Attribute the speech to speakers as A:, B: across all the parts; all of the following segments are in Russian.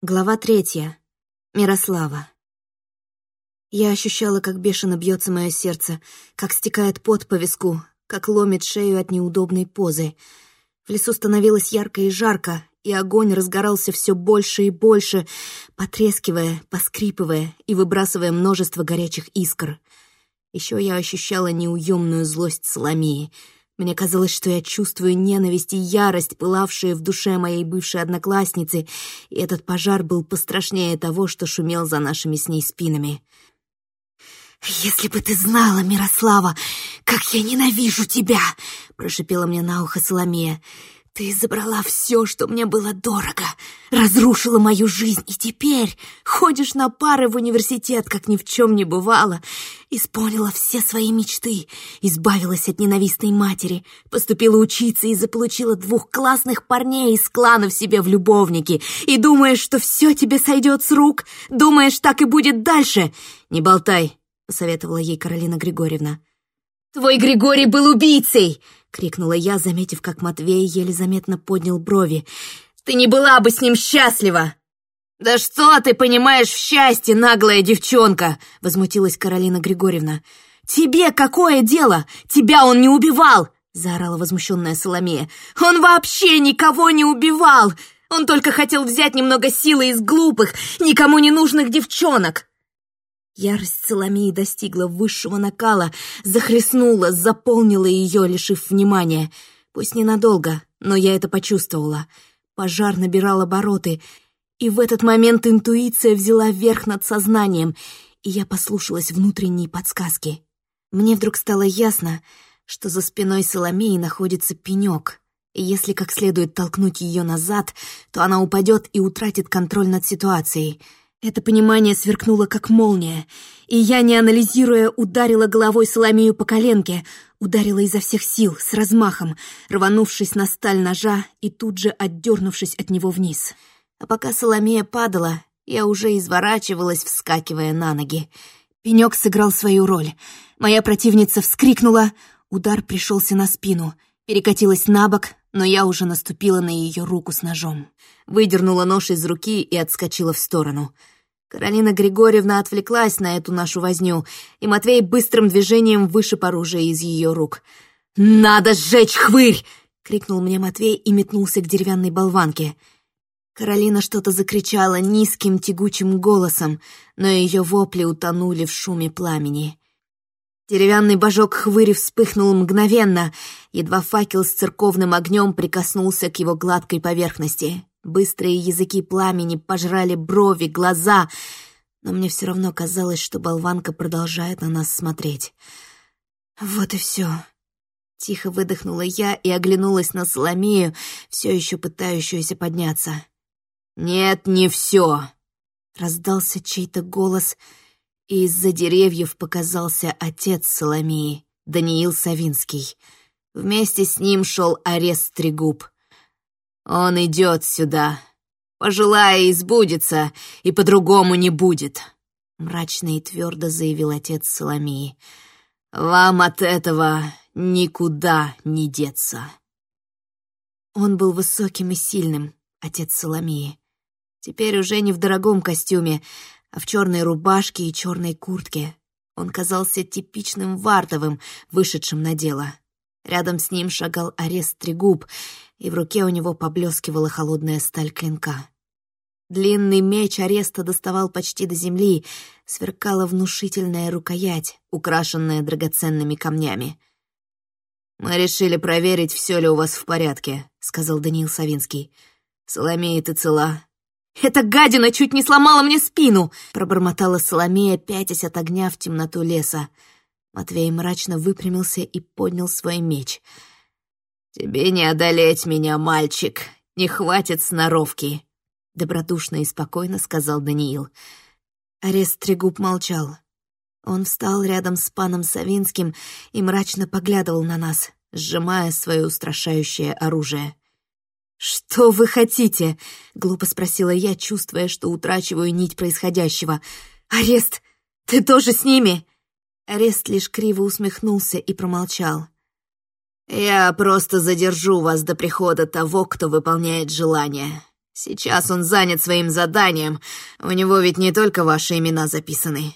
A: Глава третья. Мирослава. Я ощущала, как бешено бьется мое сердце, как стекает пот по виску, как ломит шею от неудобной позы. В лесу становилось ярко и жарко, и огонь разгорался все больше и больше, потрескивая, поскрипывая и выбрасывая множество горячих искр. Еще я ощущала неуемную злость Соломеи — мне казалось, что я чувствую ненависть и ярость, пылавшие в душе моей бывшей одноклассницы, и этот пожар был пострашнее того, что шумел за нашими с ней спинами. «Если бы ты знала, Мирослава, как я ненавижу тебя!» — прошипела мне на ухо Соломея. Ты забрала все, что мне было дорого, разрушила мою жизнь, и теперь ходишь на пары в университет, как ни в чем не бывало. Исполнила все свои мечты, избавилась от ненавистной матери, поступила учиться и заполучила двух классных парней из кланов себе в любовники. И думаешь, что все тебе сойдет с рук? Думаешь, так и будет дальше? Не болтай, посоветовала ей Каролина Григорьевна. «Твой Григорий был убийцей!» — крикнула я, заметив, как Матвей еле заметно поднял брови. «Ты не была бы с ним счастлива!» «Да что ты понимаешь в счастье, наглая девчонка!» — возмутилась Каролина Григорьевна. «Тебе какое дело? Тебя он не убивал!» — заорала возмущенная Соломея. «Он вообще никого не убивал! Он только хотел взять немного силы из глупых, никому не нужных девчонок!» Ярость Соломеи достигла высшего накала, захлестнула, заполнила ее, лишив внимания. Пусть ненадолго, но я это почувствовала. Пожар набирал обороты, и в этот момент интуиция взяла верх над сознанием, и я послушалась внутренней подсказки. Мне вдруг стало ясно, что за спиной Соломеи находится пенек, если как следует толкнуть ее назад, то она упадет и утратит контроль над ситуацией — это понимание сверкнуло, как молния, и я, не анализируя, ударила головой Соломею по коленке, ударила изо всех сил, с размахом, рванувшись на сталь ножа и тут же отдернувшись от него вниз. А пока Соломея падала, я уже изворачивалась, вскакивая на ноги. Пенек сыграл свою роль. Моя противница вскрикнула, удар пришелся на спину, перекатилась на бок, но я уже наступила на ее руку с ножом. Выдернула нож из руки и отскочила в сторону. Каролина Григорьевна отвлеклась на эту нашу возню, и Матвей быстрым движением вышиб оружие из ее рук. «Надо сжечь хвырь!» — крикнул мне Матвей и метнулся к деревянной болванке. Каролина что-то закричала низким тягучим голосом, но ее вопли утонули в шуме пламени. Деревянный божок хвыри вспыхнул мгновенно, едва факел с церковным огнем прикоснулся к его гладкой поверхности. Быстрые языки пламени пожрали брови, глаза, но мне все равно казалось, что болванка продолжает на нас смотреть. Вот и все. Тихо выдохнула я и оглянулась на Соломею, все еще пытающуюся подняться. «Нет, не все!» Раздался чей-то голос — и из-за деревьев показался отец Соломеи, Даниил Савинский. Вместе с ним шел арест Трегуб. «Он идет сюда. Пожелая, избудется, и по-другому не будет», — мрачно и твердо заявил отец Соломеи. «Вам от этого никуда не деться». Он был высоким и сильным, отец Соломеи. Теперь уже не в дорогом костюме, а в черной рубашке и черной куртке. Он казался типичным Вартовым, вышедшим на дело. Рядом с ним шагал арест Трегуб, и в руке у него поблескивала холодная сталь клинка. Длинный меч ареста доставал почти до земли, сверкала внушительная рукоять, украшенная драгоценными камнями. «Мы решили проверить, все ли у вас в порядке», — сказал Даниил Савинский. «Соломея, ты цела? «Эта гадина чуть не сломала мне спину!» — пробормотала Соломея, пятясь от огня в темноту леса. Матвей мрачно выпрямился и поднял свой меч. «Тебе не одолеть меня, мальчик, не хватит сноровки!» — добродушно и спокойно сказал Даниил. Арест Трегуб молчал. Он встал рядом с паном Савинским и мрачно поглядывал на нас, сжимая свое устрашающее оружие. «Что вы хотите?» — глупо спросила я, чувствуя, что утрачиваю нить происходящего. «Арест! Ты тоже с ними?» Арест лишь криво усмехнулся и промолчал. «Я просто задержу вас до прихода того, кто выполняет желание.
B: Сейчас он занят своим заданием. У него ведь не только ваши имена записаны».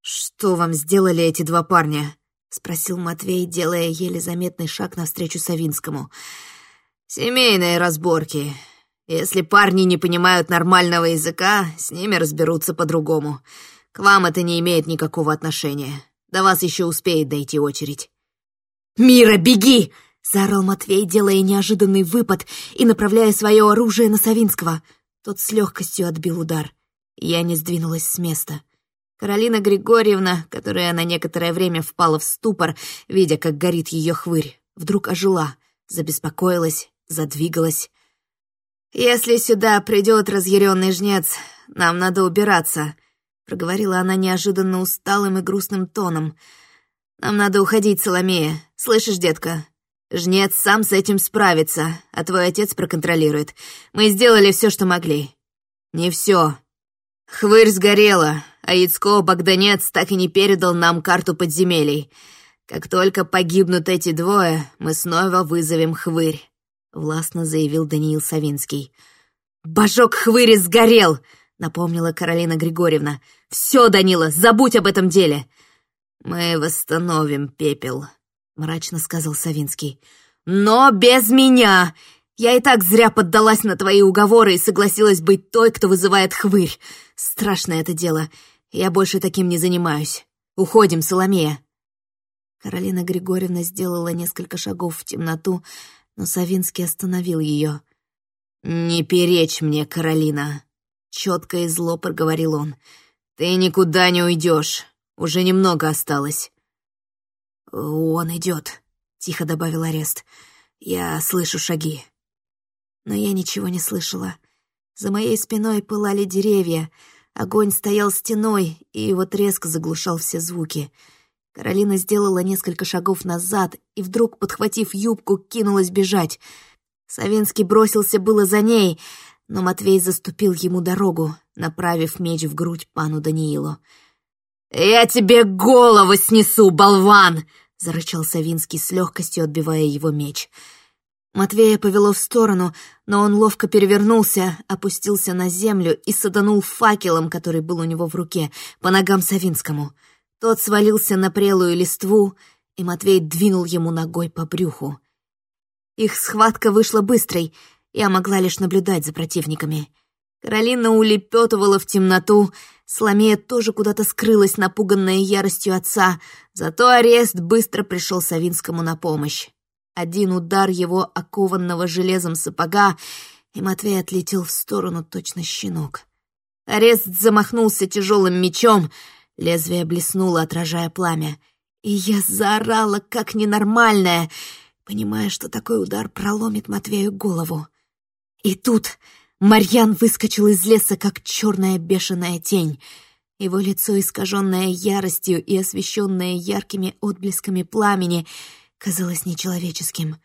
A: «Что вам сделали эти два парня?» — спросил Матвей, делая еле заметный шаг навстречу Савинскому.
B: «Семейные разборки. Если парни не понимают нормального языка, с ними разберутся по-другому. К вам это не имеет никакого отношения. До вас еще успеет дойти очередь».
A: «Мира, беги!» — заорал Матвей, делая неожиданный выпад и направляя свое оружие на Савинского. Тот с легкостью отбил удар. Я не сдвинулась с места. Каролина Григорьевна, которая на некоторое время впала в ступор, видя, как горит ее хвырь, вдруг ожила, забеспокоилась, задвигалась.
B: «Если сюда придет разъяренный жнец, нам надо убираться», — проговорила она неожиданно усталым и грустным тоном. «Нам надо уходить, Соломея. Слышишь, детка? Жнец сам с этим справится, а твой отец проконтролирует. Мы сделали все, что могли». «Не все. Хвырь сгорела, а Яцко Богданец так и не передал нам карту подземелий. Как только погибнут эти двое, мы снова вызовем Хвырь. — властно заявил Даниил Савинский. «Божок хвыри сгорел!» — напомнила Каролина Григорьевна. «Все, Данила, забудь об этом деле!» «Мы восстановим пепел», — мрачно сказал Савинский. «Но без меня! Я и так зря поддалась на твои уговоры и согласилась быть той, кто вызывает хвырь. Страшное это дело. Я больше таким не занимаюсь. Уходим, Соломея!» Каролина Григорьевна сделала несколько шагов в темноту, но Савинский остановил ее. «Не перечь мне, Каролина!» — четко и зло проговорил он. «Ты никуда не уйдешь. Уже немного осталось». «Он идет», — тихо добавил арест. «Я слышу шаги». Но я ничего не слышала. За моей спиной пылали деревья, огонь стоял стеной, и его треск заглушал все звуки — Каролина сделала несколько шагов назад и вдруг, подхватив юбку, кинулась бежать. Савинский бросился было за ней, но Матвей заступил ему дорогу, направив меч в грудь пану Даниилу. «Я тебе голову снесу, болван!» — зарычал Савинский с легкостью, отбивая его меч. Матвея повело в сторону, но он ловко перевернулся, опустился на землю и саданул факелом, который был у него в руке, по ногам Савинскому — тот свалился на прелую листву, и Матвей двинул ему ногой по брюху. Их схватка вышла быстрой, я могла лишь наблюдать за противниками. Каролина улепетывала в темноту, Сломея тоже куда-то скрылась, напуганная яростью отца, зато арест быстро пришел Савинскому на помощь. Один удар его окованного железом сапога, и Матвей отлетел в сторону точно щенок. Арест замахнулся тяжелым мечом — Лезвие блеснуло, отражая пламя. И я заорала, как ненормальная, понимая, что такой удар проломит Матвею голову. И тут Марьян выскочил из леса, как черная бешеная тень. Его лицо, искаженное яростью и освещенное яркими отблесками пламени, казалось нечеловеческим.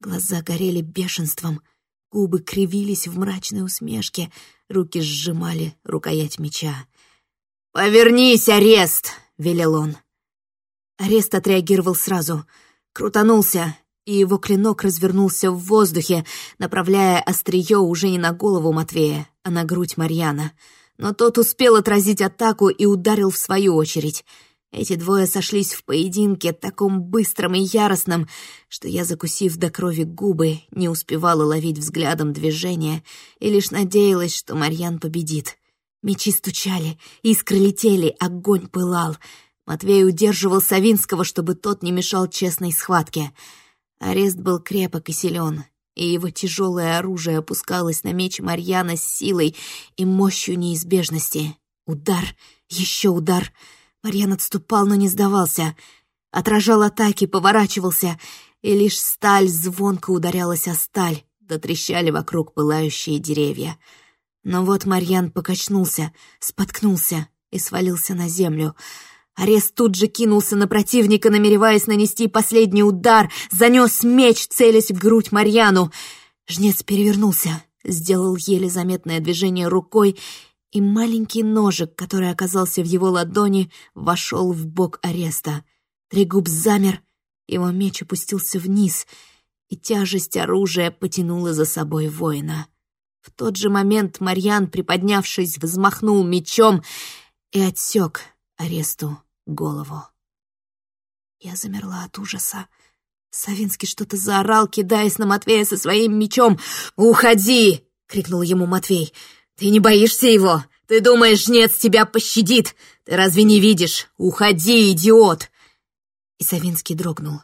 B: Глаза горели бешенством, губы кривились в мрачной усмешке, руки сжимали рукоять меча. «Повернись, арест!» — велел он. Арест отреагировал сразу, крутанулся, и его клинок развернулся в воздухе, направляя острие уже не на голову Матвея, а на грудь Марьяна. Но тот успел отразить атаку и ударил в свою очередь. Эти двое сошлись в поединке, таком быстром и яростном, что я, закусив до крови губы, не успевала ловить взглядом движения и лишь надеялась, что Марьян победит. Мечи стучали, искры летели, огонь пылал. Матвей удерживал Савинского, чтобы тот не мешал честной схватке. Арест был крепок и силен, и его тяжелое оружие опускалось на меч Марьяна с силой и мощью неизбежности. Удар, еще удар. Марьян отступал, но не сдавался. Отражал атаки, поворачивался, и лишь сталь звонко ударялась о сталь, дотрещали вокруг пылающие деревья. Но вот Марьян покачнулся, споткнулся и свалился на землю. Арест тут же кинулся на противника, намереваясь нанести последний удар, занес меч, целясь в грудь Марьяну. Жнец перевернулся, сделал еле заметное движение рукой, и маленький ножик, который оказался в его ладони, вошел в бок ареста. Трегуб замер, его меч опустился вниз, и тяжесть оружия потянула за собой воина.
A: В тот же момент Марьян, приподнявшись, взмахнул мечом и отсек аресту голову. Я замерла от ужаса. Савинский что-то заорал, кидаясь на Матвея со своим мечом. «Уходи!» — крикнул ему Матвей. «Ты не боишься его? Ты думаешь, жнец тебя пощадит? Ты разве не видишь? Уходи, идиот!» И Савинский дрогнул.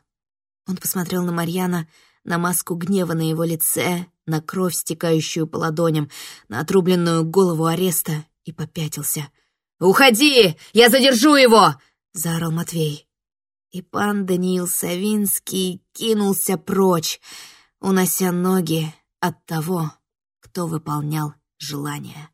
A: Он посмотрел на Марьяна, на маску гнева на его лице, на кровь, стекающую по ладоням, на отрубленную голову ареста и попятился. «Уходи! Я задержу его!» — заорал Матвей. И пан Даниил Савинский кинулся прочь, унося ноги от того, кто выполнял желание.